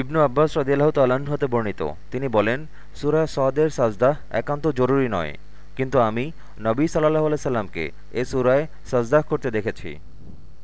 ইবনু আব্বাস রদিয়াল্লাহ তাল্লাহ্ন হতে বর্ণিত। তিনি বলেন, সুরা সদের সাজদা একান্ত জরুরি নয়, কিন্তু আমি নবী সাল্লাহ আলাইসাল্লামকে এ সুরায় সাজদাহ করতে দেখেছি।